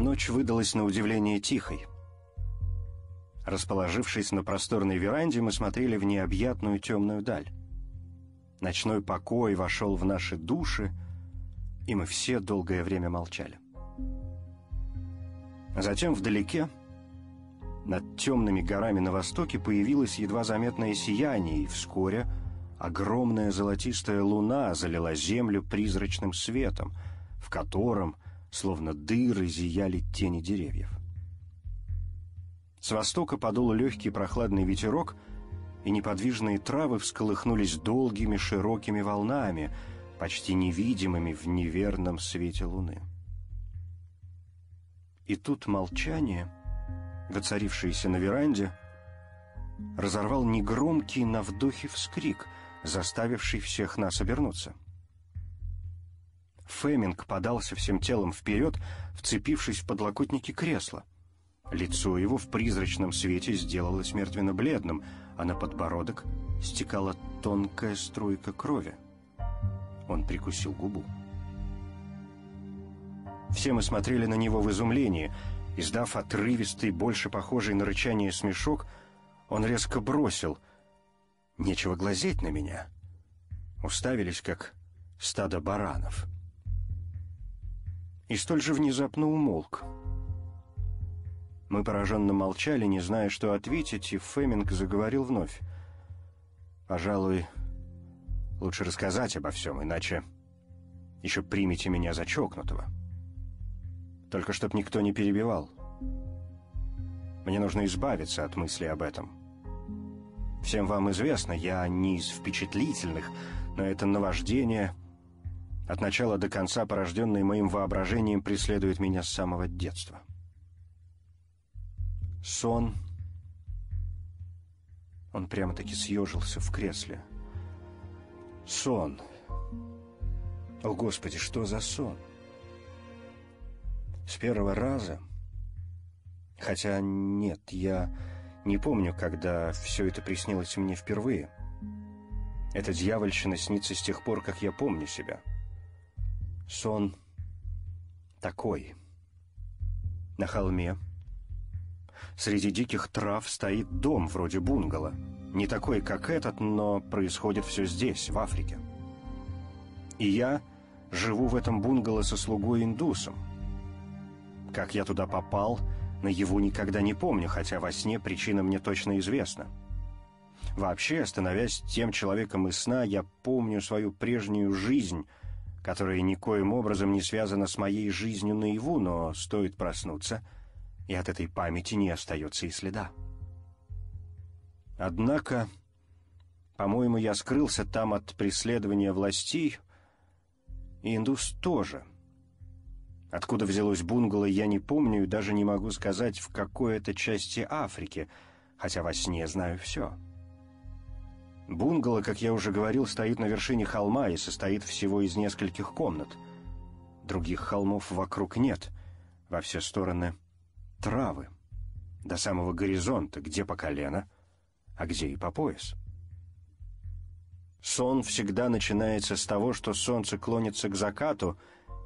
Ночь выдалась на удивление тихой. Расположившись на просторной веранде, мы смотрели в необъятную темную даль. Ночной покой вошел в наши души, и мы все долгое время молчали. Затем вдалеке, над темными горами на востоке, появилось едва заметное сияние, и вскоре огромная золотистая луна залила землю призрачным светом, в котором словно дыры зияли тени деревьев. С востока подул легкий прохладный ветерок, и неподвижные травы всколыхнулись долгими широкими волнами, почти невидимыми в неверном свете луны. И тут молчание, воцарившееся на веранде, разорвал негромкий на вдохе вскрик, заставивший всех нас обернуться — Феминг подался всем телом вперед, вцепившись в подлокотники кресла. Лицо его в призрачном свете сделалось мертвенно-бледным, а на подбородок стекала тонкая струйка крови. Он прикусил губу. Все мы смотрели на него в изумлении. Издав отрывистый, больше похожий на рычание смешок, он резко бросил. «Нечего глазеть на меня». Уставились, как стадо баранов и столь же внезапно умолк. Мы пораженно молчали, не зная, что ответить, и Феминг заговорил вновь. «Пожалуй, лучше рассказать обо всем, иначе еще примите меня за чокнутого. Только чтоб никто не перебивал. Мне нужно избавиться от мысли об этом. Всем вам известно, я не из впечатлительных, но это наваждение от начала до конца порожденный моим воображением преследует меня с самого детства. Сон. Он прямо-таки съежился в кресле. Сон. О, Господи, что за сон? С первого раза... Хотя нет, я не помню, когда все это приснилось мне впервые. Эта дьявольщина снится с тех пор, как я помню себя. — Сон такой. На холме. Среди диких трав стоит дом вроде бунгало. Не такой, как этот, но происходит все здесь, в Африке. И я живу в этом бунгало со слугой-индусом. Как я туда попал, наяву никогда не помню, хотя во сне причина мне точно известна. Вообще, становясь тем человеком из сна, я помню свою прежнюю жизнь — которая никоим образом не связана с моей жизнью наяву, но стоит проснуться, и от этой памяти не остается и следа. Однако, по-моему, я скрылся там от преследования властей, и индус тоже. Откуда взялось бунгало, я не помню и даже не могу сказать, в какой это части Африки, хотя во сне знаю все. — Бунгало, как я уже говорил, стоит на вершине холма и состоит всего из нескольких комнат. Других холмов вокруг нет. Во все стороны травы. До самого горизонта, где по колено, а где и по пояс. Сон всегда начинается с того, что солнце клонится к закату,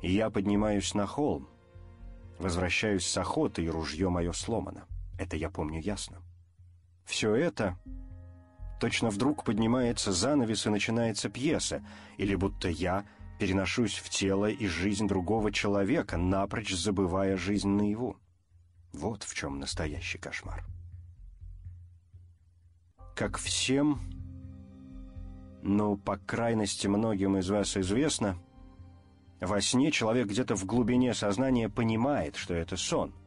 и я поднимаюсь на холм. Возвращаюсь с охоты, и ружье мое сломано. Это я помню ясно. Все это Точно вдруг поднимается занавес и начинается пьеса, или будто я переношусь в тело и жизнь другого человека, напрочь забывая жизнь наяву. Вот в чем настоящий кошмар. Как всем, ну, по крайности многим из вас известно, во сне человек где-то в глубине сознания понимает, что это сон —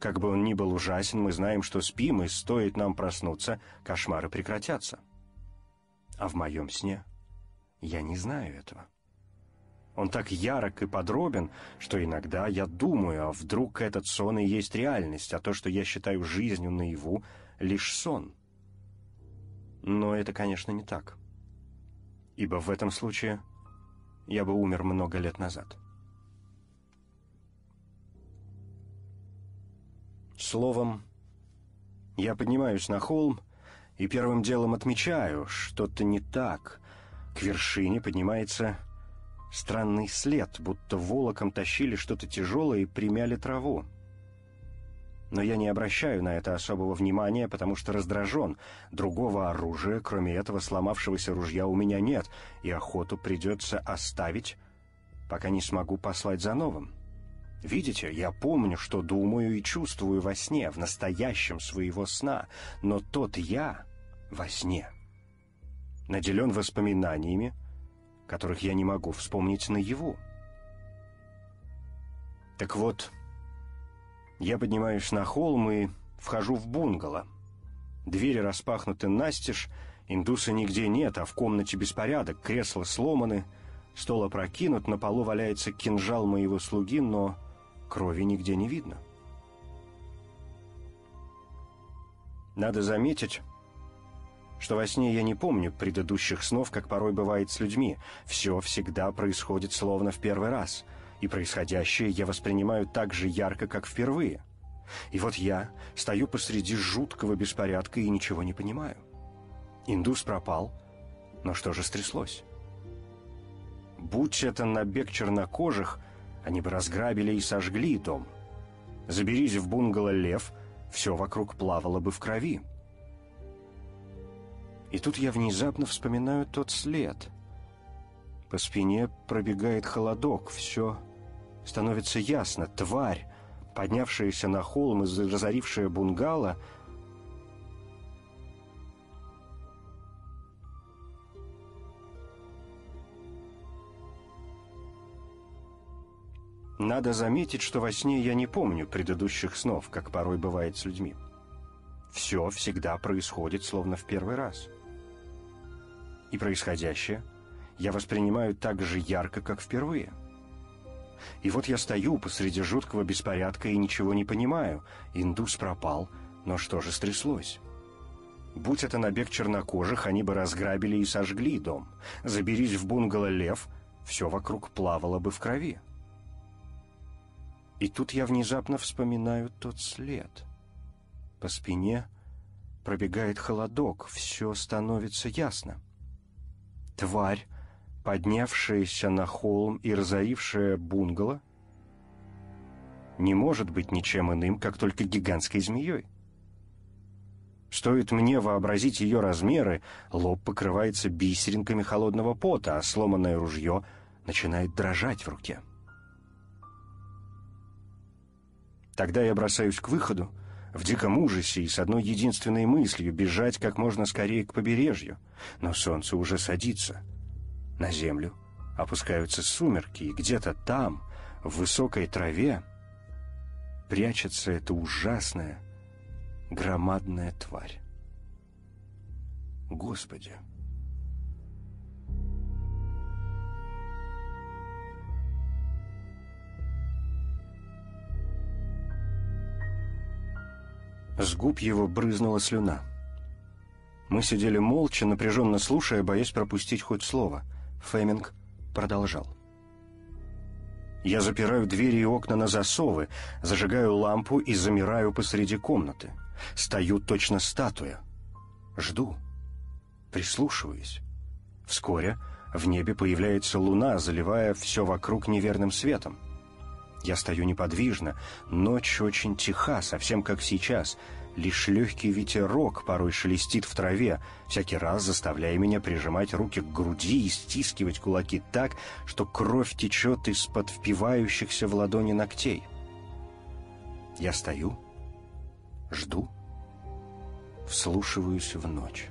как бы он ни был ужасен, мы знаем, что спим, и стоит нам проснуться, кошмары прекратятся. А в моем сне я не знаю этого. Он так ярок и подробен, что иногда я думаю, а вдруг этот сон и есть реальность, а то, что я считаю жизнью наяву, лишь сон. Но это, конечно, не так. Ибо в этом случае я бы умер много лет назад. Словом, я поднимаюсь на холм и первым делом отмечаю, что-то не так. К вершине поднимается странный след, будто волоком тащили что-то тяжелое и примяли траву. Но я не обращаю на это особого внимания, потому что раздражен. Другого оружия, кроме этого сломавшегося ружья, у меня нет, и охоту придется оставить, пока не смогу послать за новым. Видите, я помню, что думаю и чувствую во сне, в настоящем своего сна, но тот я во сне наделен воспоминаниями, которых я не могу вспомнить наяву. Так вот, я поднимаюсь на холм и вхожу в бунгало. Двери распахнуты настежь, индуса нигде нет, а в комнате беспорядок, кресла сломаны, стол опрокинут, на полу валяется кинжал моего слуги, но крови нигде не видно. Надо заметить, что во сне я не помню предыдущих снов, как порой бывает с людьми. Все всегда происходит словно в первый раз — и происходящее я воспринимаю так же ярко, как впервые. И вот я стою посреди жуткого беспорядка и ничего не понимаю. Индус пропал, но что же стряслось? Будь это набег чернокожих, они бы разграбили и сожгли дом. Заберись в бунгало лев, все вокруг плавало бы в крови. И тут я внезапно вспоминаю тот след. По спине пробегает холодок, все становится ясно, тварь, поднявшаяся на холм и разорившая бунгало, Надо заметить, что во сне я не помню предыдущих снов, как порой бывает с людьми. Все всегда происходит словно в первый раз. И происходящее я воспринимаю так же ярко, как впервые – и вот я стою посреди жуткого беспорядка и ничего не понимаю. Индус пропал, но что же стряслось? Будь это набег чернокожих, они бы разграбили и сожгли дом. Заберись в бунгало лев, все вокруг плавало бы в крови. И тут я внезапно вспоминаю тот след. По спине пробегает холодок, все становится ясно. Тварь поднявшаяся на холм и разорившая бунгало, не может быть ничем иным, как только гигантской змеей. Стоит мне вообразить ее размеры, лоб покрывается бисеринками холодного пота, а сломанное ружье начинает дрожать в руке. Тогда я бросаюсь к выходу, в диком ужасе и с одной единственной мыслью бежать как можно скорее к побережью. Но солнце уже садится — на землю опускаются сумерки, и где-то там, в высокой траве, прячется эта ужасная, громадная тварь. Господи! С губ его брызнула слюна. Мы сидели молча, напряженно слушая, боясь пропустить хоть слово — Феминг продолжал. Я запираю двери и окна на засовы, зажигаю лампу и замираю посреди комнаты. Стою точно статуя. Жду. Прислушиваюсь. Вскоре в небе появляется луна, заливая все вокруг неверным светом. Я стою неподвижно, ночь очень тиха, совсем как сейчас — Лишь легкий ветерок порой шелестит в траве, всякий раз заставляя меня прижимать руки к груди и стискивать кулаки так, что кровь течет из-под впивающихся в ладони ногтей. Я стою, жду, вслушиваюсь в ночь.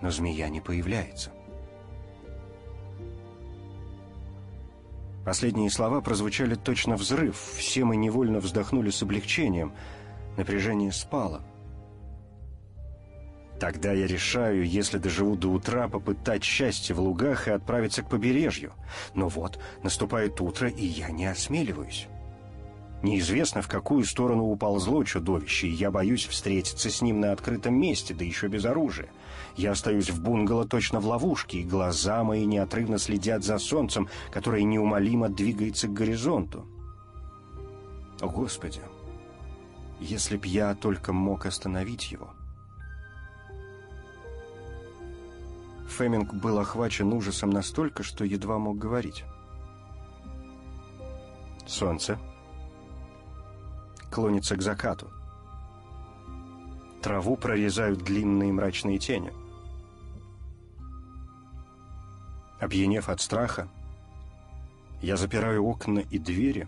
Но змея не появляется. Последние слова прозвучали точно взрыв. Все мы невольно вздохнули с облегчением. Напряжение спало. Тогда я решаю, если доживу до утра, попытать счастье в лугах и отправиться к побережью. Но вот, наступает утро, и я не осмеливаюсь. Неизвестно, в какую сторону уползло чудовище, и я боюсь встретиться с ним на открытом месте, да еще без оружия. Я остаюсь в бунгало точно в ловушке, и глаза мои неотрывно следят за солнцем, которое неумолимо двигается к горизонту. О, Господи! Если б я только мог остановить его. Феминг был охвачен ужасом настолько, что едва мог говорить. Солнце. клонится к закату. Траву прорезают длинные мрачные тени. Опьянев от страха, я запираю окна и двери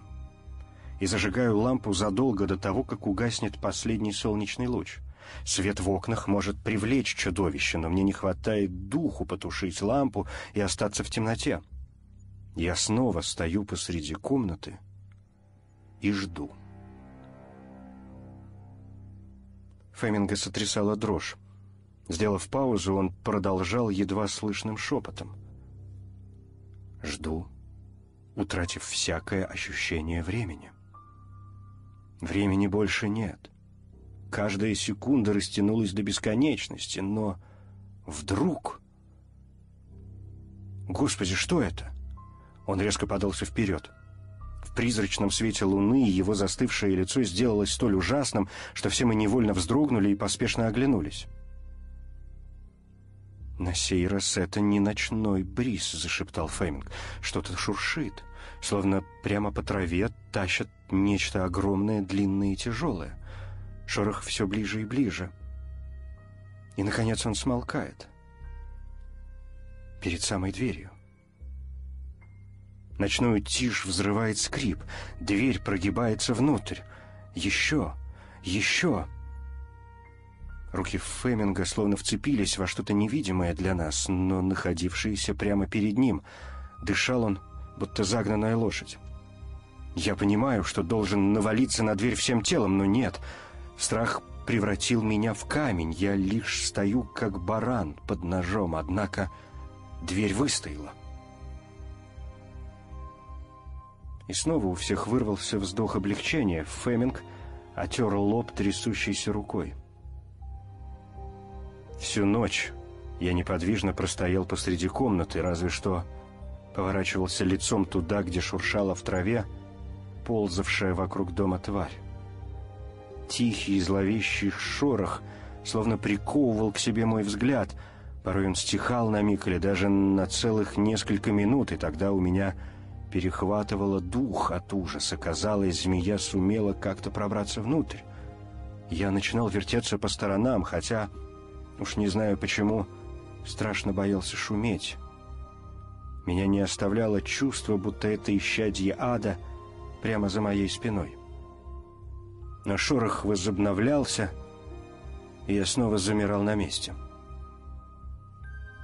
и зажигаю лампу задолго до того, как угаснет последний солнечный луч. Свет в окнах может привлечь чудовище, но мне не хватает духу потушить лампу и остаться в темноте. Я снова стою посреди комнаты и жду. Феминга сотрясала дрожь. Сделав паузу, он продолжал едва слышным шепотом. «Жду, утратив всякое ощущение времени. Времени больше нет. Каждая секунда растянулась до бесконечности, но вдруг... Господи, что это?» Он резко подался вперед. В призрачном свете луны его застывшее лицо сделалось столь ужасным, что все мы невольно вздрогнули и поспешно оглянулись. «На сей раз это не ночной бриз», — зашептал Феминг. «Что-то шуршит, словно прямо по траве тащат нечто огромное, длинное и тяжелое. Шорох все ближе и ближе. И, наконец, он смолкает. Перед самой дверью. Ночную тишь взрывает скрип. Дверь прогибается внутрь. Еще, еще. Руки Феминга словно вцепились во что-то невидимое для нас, но находившееся прямо перед ним. Дышал он, будто загнанная лошадь. Я понимаю, что должен навалиться на дверь всем телом, но нет. Страх превратил меня в камень. Я лишь стою, как баран под ножом, однако дверь выстояла. И снова у всех вырвался вздох облегчения. Феминг отер лоб трясущейся рукой. Всю ночь я неподвижно простоял посреди комнаты, разве что поворачивался лицом туда, где шуршала в траве ползавшая вокруг дома тварь. Тихий и зловещий шорох словно приковывал к себе мой взгляд. Порой он стихал на миг или даже на целых несколько минут, и тогда у меня перехватывало дух от ужаса. Казалось, змея сумела как-то пробраться внутрь. Я начинал вертеться по сторонам, хотя, уж не знаю почему, страшно боялся шуметь. Меня не оставляло чувство, будто это исчадье ада прямо за моей спиной. Но шорох возобновлялся, и я снова замирал на месте. —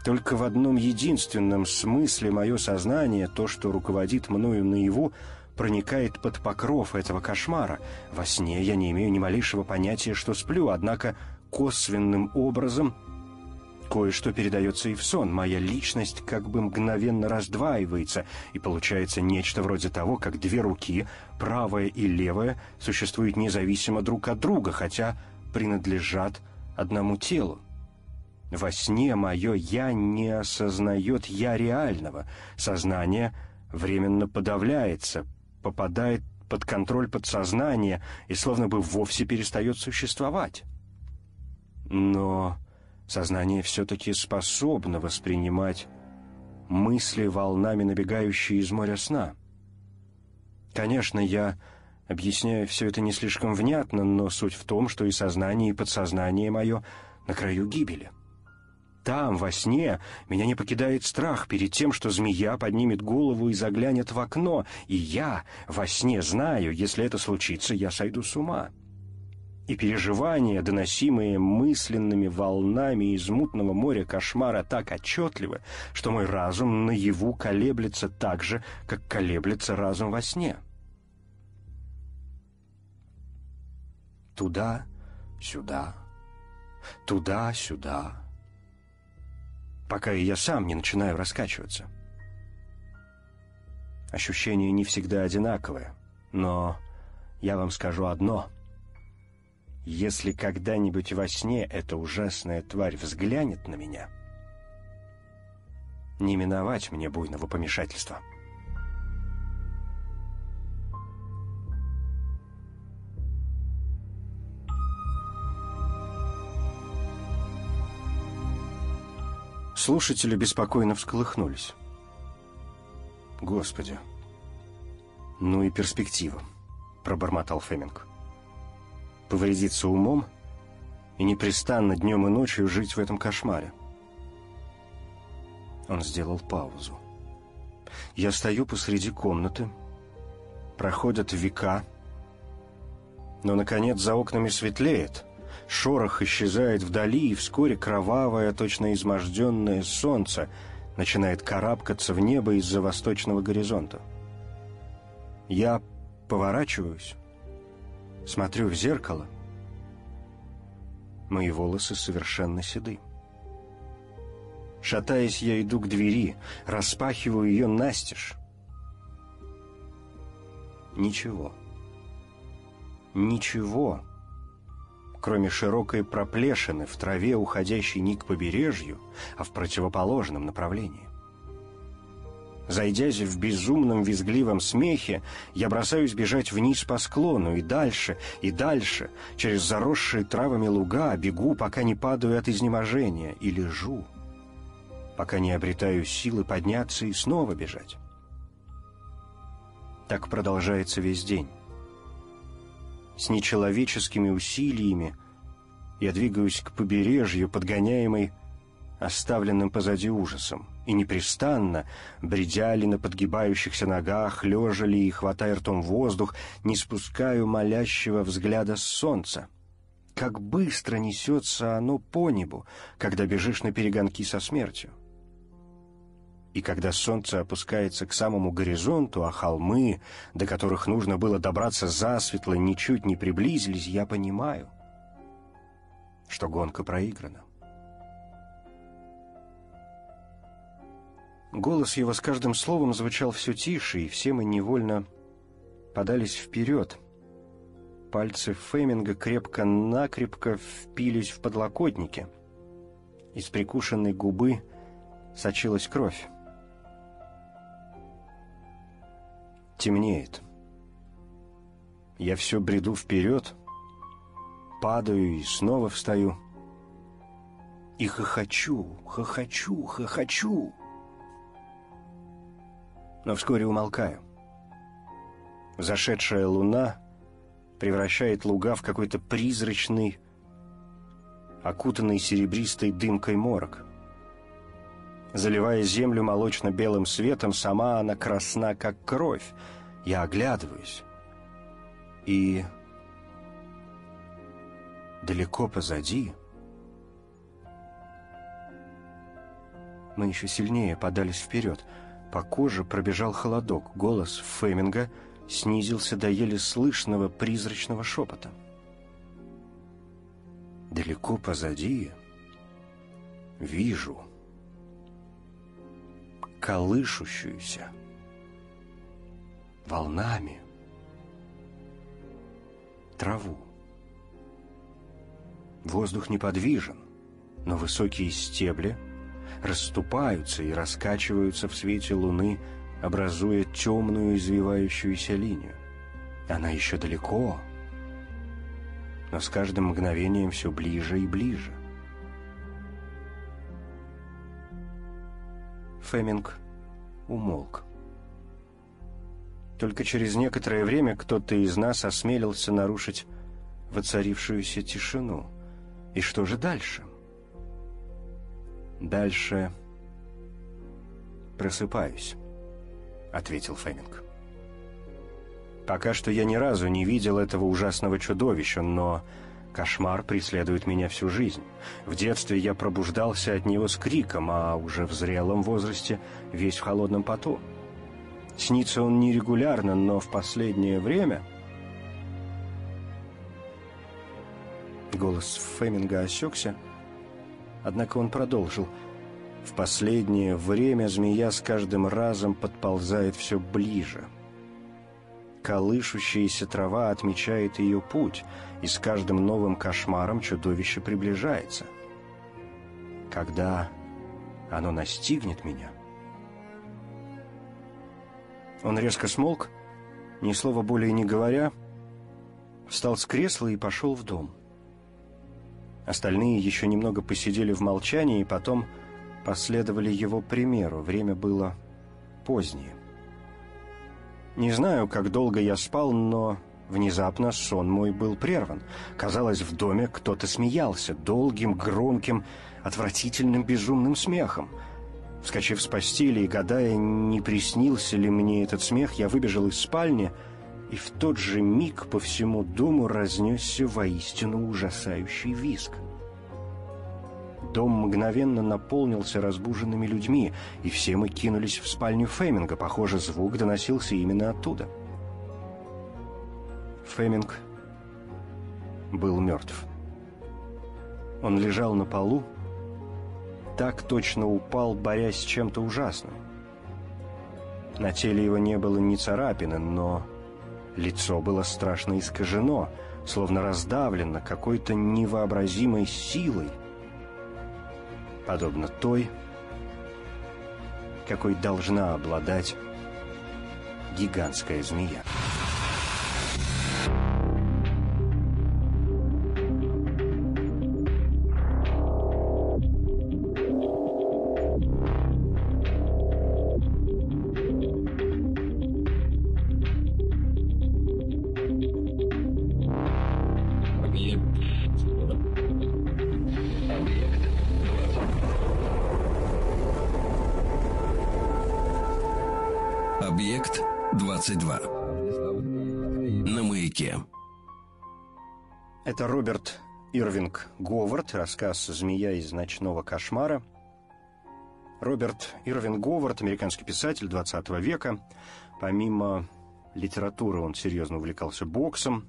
только в одном единственном смысле мое сознание, то, что руководит мною наяву, проникает под покров этого кошмара. Во сне я не имею ни малейшего понятия, что сплю, однако косвенным образом кое-что передается и в сон. Моя личность как бы мгновенно раздваивается, и получается нечто вроде того, как две руки, правая и левая, существуют независимо друг от друга, хотя принадлежат одному телу. Во сне мое «я» не осознает «я» реального. Сознание временно подавляется, попадает под контроль подсознания и словно бы вовсе перестает существовать. Но сознание все-таки способно воспринимать мысли волнами, набегающие из моря сна. Конечно, я объясняю все это не слишком внятно, но суть в том, что и сознание, и подсознание мое на краю гибели. Там, во сне, меня не покидает страх перед тем, что змея поднимет голову и заглянет в окно, и я во сне знаю, если это случится, я сойду с ума. И переживания, доносимые мысленными волнами из мутного моря кошмара, так отчетливы, что мой разум наяву колеблется так же, как колеблется разум во сне. Туда, сюда, туда, сюда пока и я сам не начинаю раскачиваться. Ощущение не всегда одинаковое, но я вам скажу одно. Если когда-нибудь во сне эта ужасная тварь взглянет на меня, не миновать мне буйного помешательства». Слушатели беспокойно всколыхнулись. «Господи! Ну и перспектива!» — пробормотал Феминг. Повредиться умом и непрестанно днем и ночью жить в этом кошмаре. Он сделал паузу. Я стою посреди комнаты, проходят века, но, наконец, за окнами светлеет, шорох исчезает вдали, и вскоре кровавое, точно изможденное солнце начинает карабкаться в небо из-за восточного горизонта. Я поворачиваюсь, смотрю в зеркало. Мои волосы совершенно седы. Шатаясь, я иду к двери, распахиваю ее настежь. Ничего. Ничего, кроме широкой проплешины в траве, уходящей не к побережью, а в противоположном направлении. Зайдясь в безумном визгливом смехе, я бросаюсь бежать вниз по склону и дальше, и дальше, через заросшие травами луга, бегу, пока не падаю от изнеможения, и лежу, пока не обретаю силы подняться и снова бежать. Так продолжается весь день. С нечеловеческими усилиями я двигаюсь к побережью, подгоняемой оставленным позади ужасом, и непрестанно, бредя ли на подгибающихся ногах, лежа ли и хватая ртом воздух, не спускаю молящего взгляда с солнца. Как быстро несется оно по небу, когда бежишь на перегонки со смертью и когда солнце опускается к самому горизонту, а холмы, до которых нужно было добраться засветло, ничуть не приблизились, я понимаю, что гонка проиграна. Голос его с каждым словом звучал все тише, и все мы невольно подались вперед. Пальцы Феминга крепко-накрепко впились в подлокотники. Из прикушенной губы сочилась кровь. Темнеет. Я все бреду вперед, падаю и снова встаю. И хохочу, хохочу, хохочу. Но вскоре умолкаю. Зашедшая луна превращает луга в какой-то призрачный, окутанный серебристой дымкой морок. Заливая землю молочно-белым светом, сама она красна, как кровь. Я оглядываюсь. И далеко позади мы еще сильнее подались вперед. По коже пробежал холодок. Голос Феминга снизился до еле слышного призрачного шепота. Далеко позади вижу колышущуюся волнами траву. Воздух неподвижен, но высокие стебли расступаются и раскачиваются в свете луны, образуя темную извивающуюся линию. Она еще далеко, но с каждым мгновением все ближе и ближе. Феминг умолк. Только через некоторое время кто-то из нас осмелился нарушить воцарившуюся тишину. И что же дальше? Дальше просыпаюсь, ответил Феминг. Пока что я ни разу не видел этого ужасного чудовища, но Кошмар преследует меня всю жизнь. В детстве я пробуждался от него с криком, а уже в зрелом возрасте весь в холодном поту. Снится он нерегулярно, но в последнее время... Голос Феминга осекся, однако он продолжил. В последнее время змея с каждым разом подползает все ближе — колышущаяся трава отмечает ее путь, и с каждым новым кошмаром чудовище приближается. Когда оно настигнет меня... Он резко смолк, ни слова более не говоря, встал с кресла и пошел в дом. Остальные еще немного посидели в молчании и потом последовали его примеру. Время было позднее. Не знаю, как долго я спал, но Внезапно сон мой был прерван. Казалось, в доме кто-то смеялся долгим, громким, отвратительным, безумным смехом. Вскочив с постели и гадая, не приснился ли мне этот смех, я выбежал из спальни, и в тот же миг по всему дому разнесся воистину ужасающий виск. Дом мгновенно наполнился разбуженными людьми, и все мы кинулись в спальню Феминга. Похоже, звук доносился именно оттуда. — Феминг был мертв. Он лежал на полу, так точно упал, борясь с чем-то ужасным. На теле его не было ни царапины, но лицо было страшно искажено, словно раздавлено какой-то невообразимой силой, подобно той, какой должна обладать гигантская змея. Объект 22. На маяке. Это Роберт Ирвинг Говард, рассказ «Змея из ночного кошмара». Роберт Ирвинг Говард, американский писатель 20 века. Помимо литературы он серьезно увлекался боксом.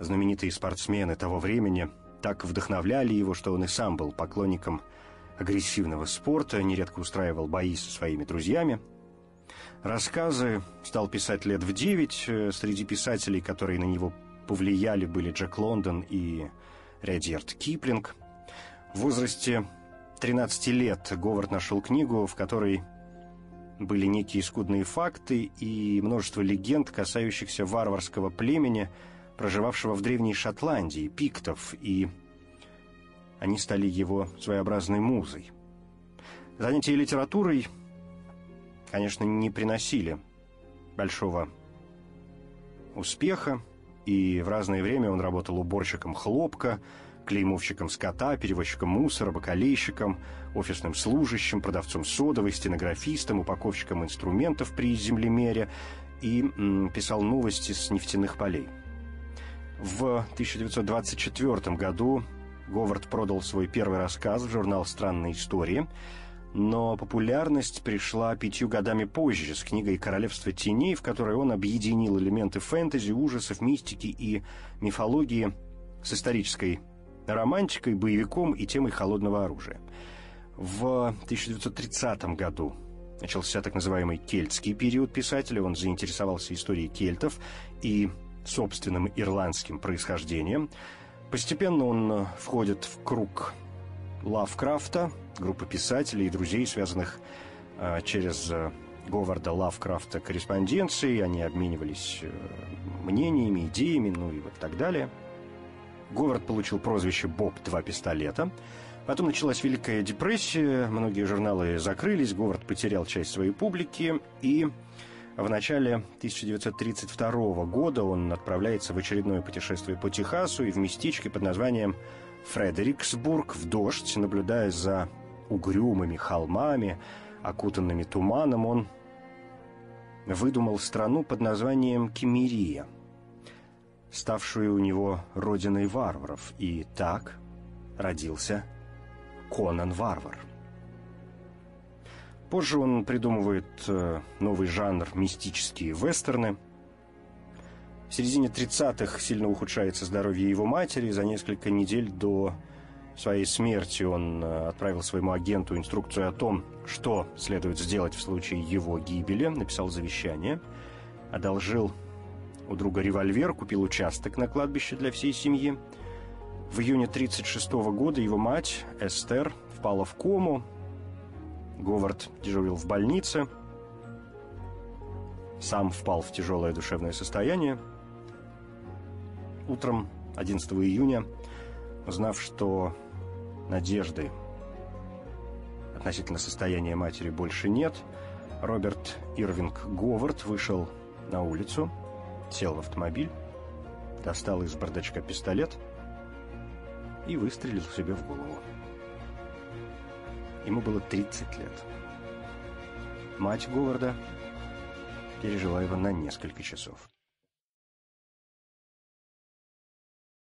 Знаменитые спортсмены того времени так вдохновляли его, что он и сам был поклонником агрессивного спорта, нередко устраивал бои со своими друзьями – Рассказы стал писать лет в девять. Э, среди писателей, которые на него повлияли, были Джек Лондон и Редьярд Киплинг. В возрасте 13 лет Говард нашел книгу, в которой были некие скудные факты и множество легенд, касающихся варварского племени, проживавшего в Древней Шотландии, пиктов, и они стали его своеобразной музой. Занятия литературой конечно, не приносили большого успеха, и в разное время он работал уборщиком хлопка, клеймовщиком скота, перевозчиком мусора, бакалейщиком, офисным служащим, продавцом содовой, стенографистом, упаковщиком инструментов при землемере и м, писал новости с нефтяных полей. В 1924 году Говард продал свой первый рассказ в журнал «Странные истории», но популярность пришла пятью годами позже с книгой «Королевство теней», в которой он объединил элементы фэнтези, ужасов, мистики и мифологии с исторической романтикой, боевиком и темой холодного оружия. В 1930 году начался так называемый кельтский период писателя. Он заинтересовался историей кельтов и собственным ирландским происхождением. Постепенно он входит в круг Лавкрафта, группы писателей и друзей, связанных э, через э, Говарда Лавкрафта корреспонденцией. Они обменивались э, мнениями, идеями, ну и вот так далее. Говард получил прозвище «Боб два пистолета». Потом началась Великая депрессия, многие журналы закрылись, Говард потерял часть своей публики, и в начале 1932 года он отправляется в очередное путешествие по Техасу и в местечке под названием Фредериксбург в дождь, наблюдая за угрюмыми холмами, окутанными туманом, он выдумал страну под названием Кемерия, ставшую у него родиной варваров, и так родился Конан Варвар. Позже он придумывает э, новый жанр мистические вестерны – в середине 30-х сильно ухудшается здоровье его матери. За несколько недель до своей смерти он э, отправил своему агенту инструкцию о том, что следует сделать в случае его гибели. Написал завещание, одолжил у друга револьвер, купил участок на кладбище для всей семьи. В июне 1936 года его мать, Эстер, впала в кому. Говард дежурил в больнице. Сам впал в тяжелое душевное состояние – Утром 11 июня, узнав, что надежды относительно состояния матери больше нет, Роберт Ирвинг Говард вышел на улицу, сел в автомобиль достал из бардачка пистолет и выстрелил себе в голову. Ему было 30 лет. Мать Говарда пережила его на несколько часов.